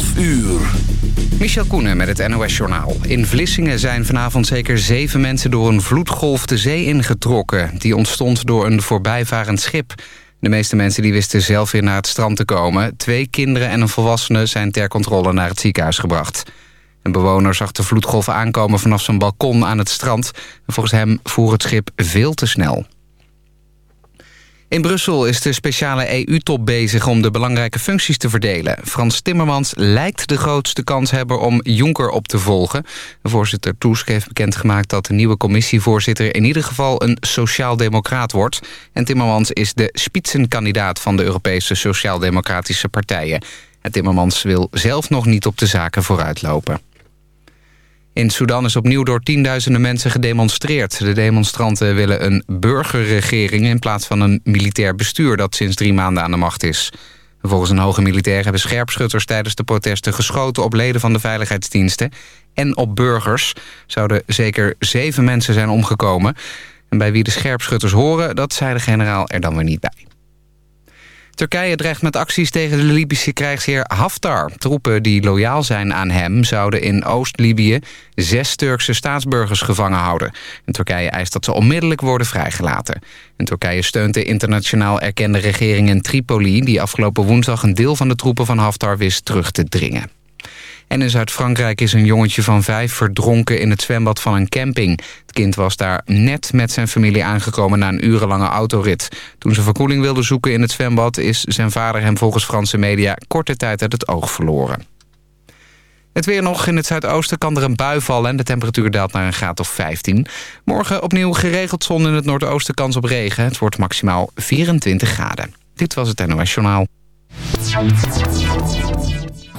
12 uur. Michel Koenen met het NOS-journaal. In Vlissingen zijn vanavond zeker zeven mensen door een vloedgolf de zee ingetrokken. Die ontstond door een voorbijvarend schip. De meeste mensen die wisten zelf weer naar het strand te komen. Twee kinderen en een volwassene zijn ter controle naar het ziekenhuis gebracht. Een bewoner zag de vloedgolf aankomen vanaf zijn balkon aan het strand. Volgens hem voer het schip veel te snel. In Brussel is de speciale EU-top bezig om de belangrijke functies te verdelen. Frans Timmermans lijkt de grootste kans hebben om Juncker op te volgen. Voorzitter Tusk heeft bekendgemaakt dat de nieuwe commissievoorzitter... in ieder geval een sociaal-democraat wordt. En Timmermans is de spitsenkandidaat van de Europese sociaal-democratische partijen. En Timmermans wil zelf nog niet op de zaken vooruitlopen. In Sudan is opnieuw door tienduizenden mensen gedemonstreerd. De demonstranten willen een burgerregering in plaats van een militair bestuur... dat sinds drie maanden aan de macht is. Volgens een hoge militair hebben scherpschutters tijdens de protesten... geschoten op leden van de veiligheidsdiensten en op burgers. Zouden zeker zeven mensen zijn omgekomen. En bij wie de scherpschutters horen, dat zei de generaal er dan weer niet bij. Turkije dreigt met acties tegen de Libische krijgsheer Haftar. Troepen die loyaal zijn aan hem zouden in Oost-Libië... zes Turkse staatsburgers gevangen houden. En Turkije eist dat ze onmiddellijk worden vrijgelaten. En Turkije steunt de internationaal erkende regering in Tripoli... die afgelopen woensdag een deel van de troepen van Haftar wist terug te dringen. En in Zuid-Frankrijk is een jongetje van vijf verdronken in het zwembad van een camping. Het kind was daar net met zijn familie aangekomen na een urenlange autorit. Toen ze verkoeling wilde zoeken in het zwembad... is zijn vader hem volgens Franse media korte tijd uit het oog verloren. Het weer nog. In het zuidoosten kan er een bui vallen... en de temperatuur daalt naar een graad of 15. Morgen opnieuw geregeld zon in het noordoosten kans op regen. Het wordt maximaal 24 graden. Dit was het NOS Journaal.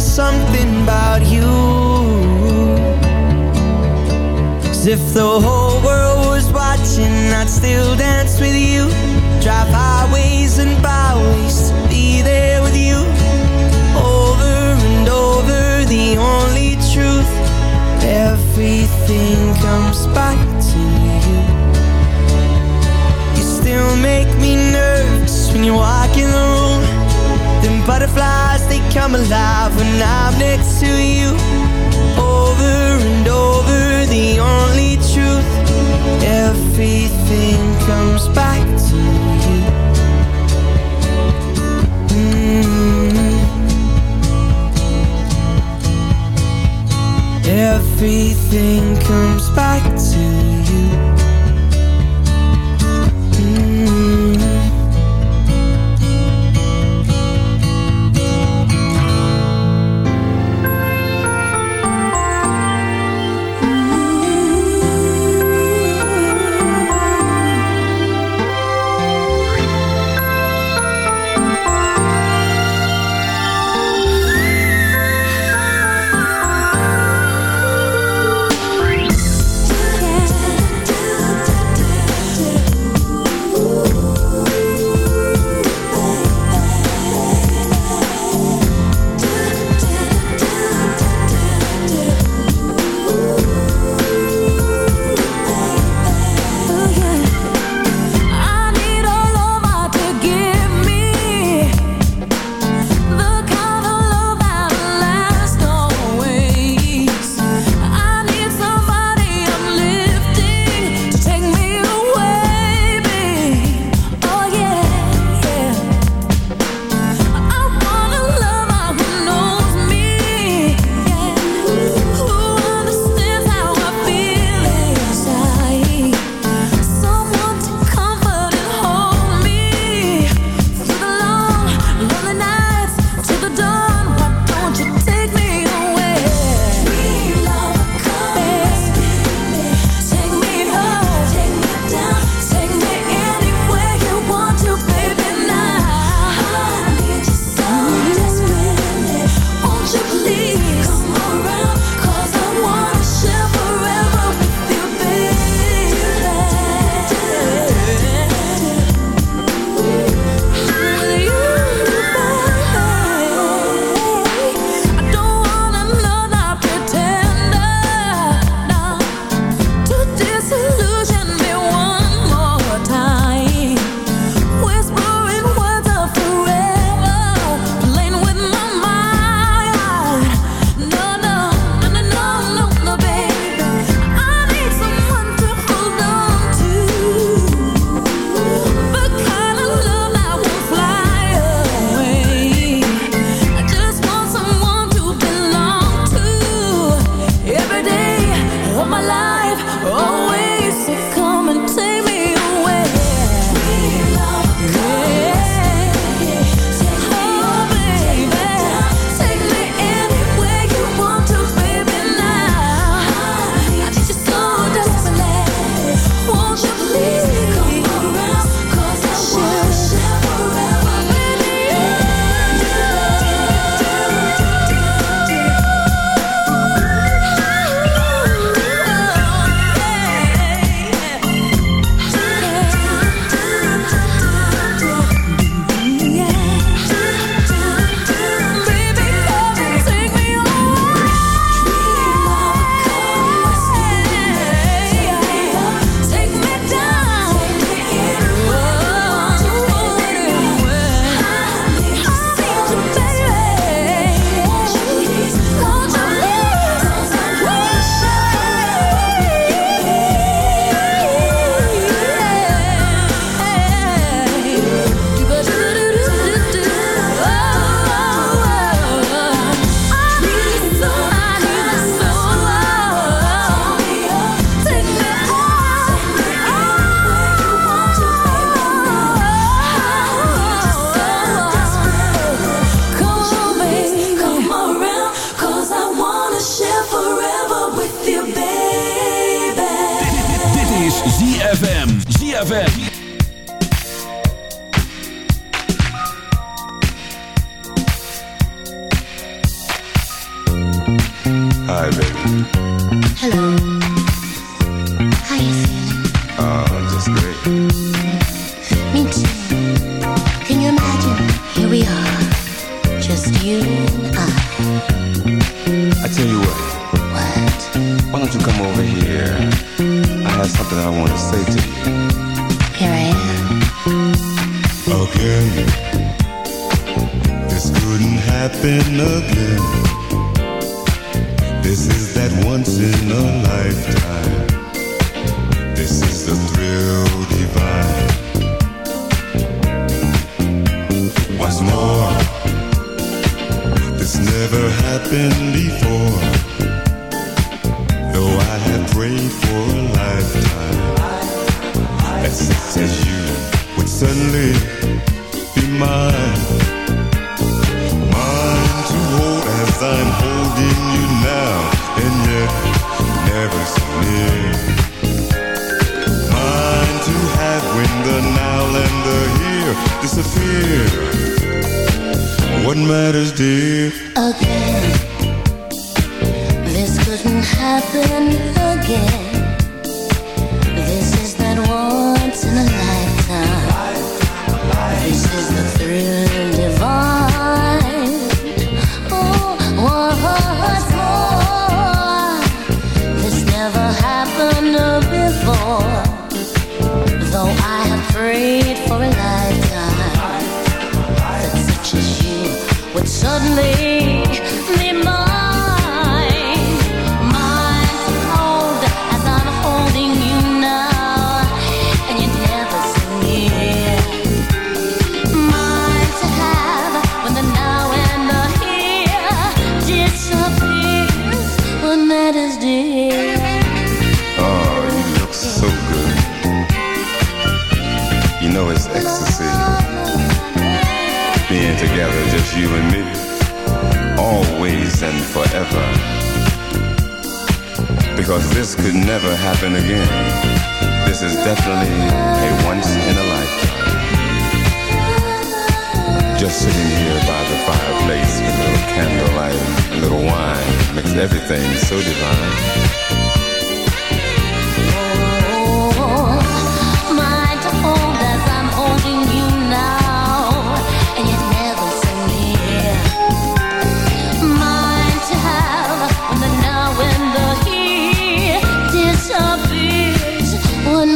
there's something about you. As if the whole world was watching I'd still dance with you. Drive highways and byways To be there with you. Over and over The only truth Everything comes back come alive when I'm next to you Over and over, the only truth Everything comes back to you mm. Everything comes back to met us, dear. Again.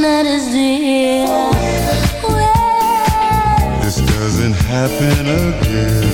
that is dear. This doesn't happen again.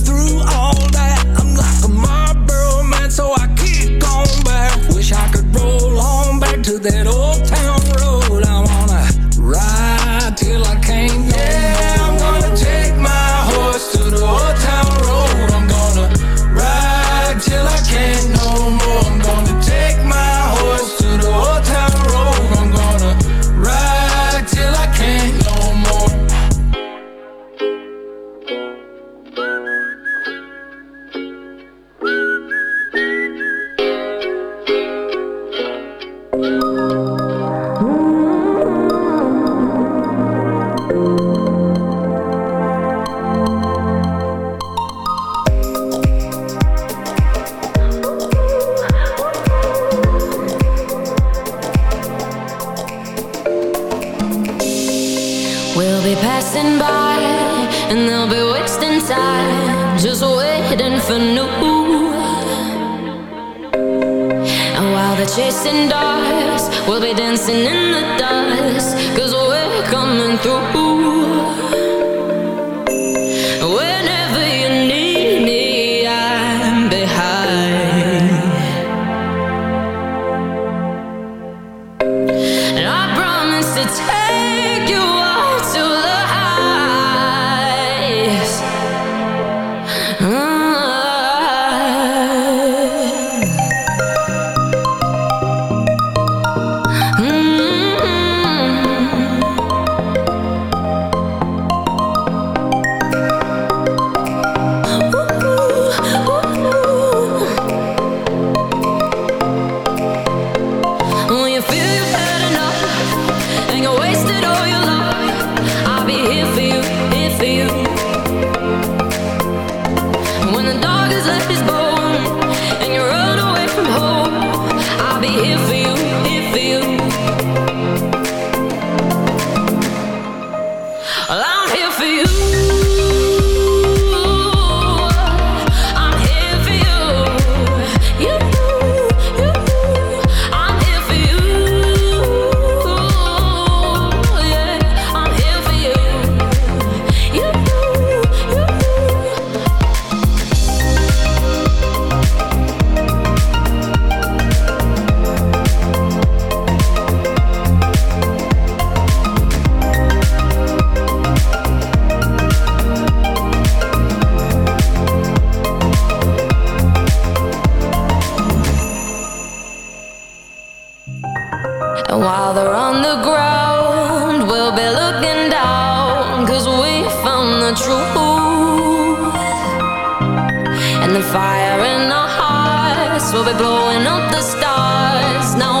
blowing up the stars. Now